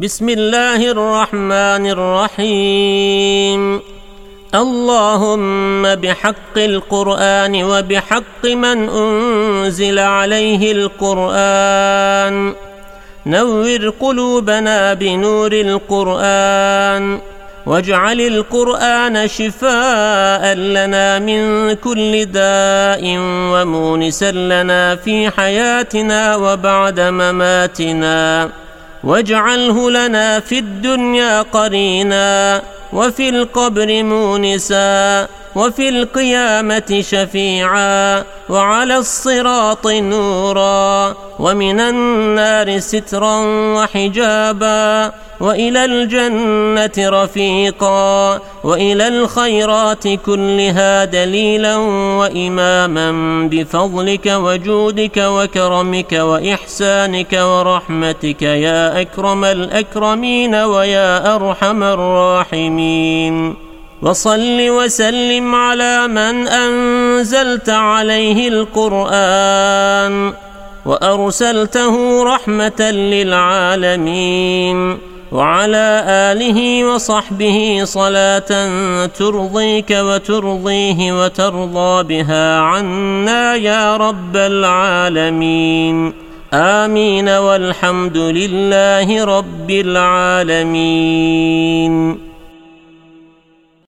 بسم الله الرحمن الرحيم اللهم بحق القرآن وبحق من أنزل عليه القرآن نور قلوبنا بنور القرآن واجعل القرآن شفاء لنا من كل داء ومونسا لنا في حياتنا وبعد مماتنا واجعله لنا في الدنيا قرينا وفي القبر مونسا وفي القيامة شفيعا وعلى الصراط نورا ومن النار سترا وحجابا وإلى الجنة رفيقا وإلى الخيرات كلها دليلا وإماما بفضلك وجودك وكرمك وإحسانك ورحمتك يا أكرم الأكرمين ويا أرحم الراحمين وصل وسلم على من أنزلت عليه القرآن وأرسلته رحمة للعالمين وعلى آله وصحبه صلاة ترضيك وترضيه وترضى بها عنا يا رب العالمين. آمين والحمد لله رب العالمين.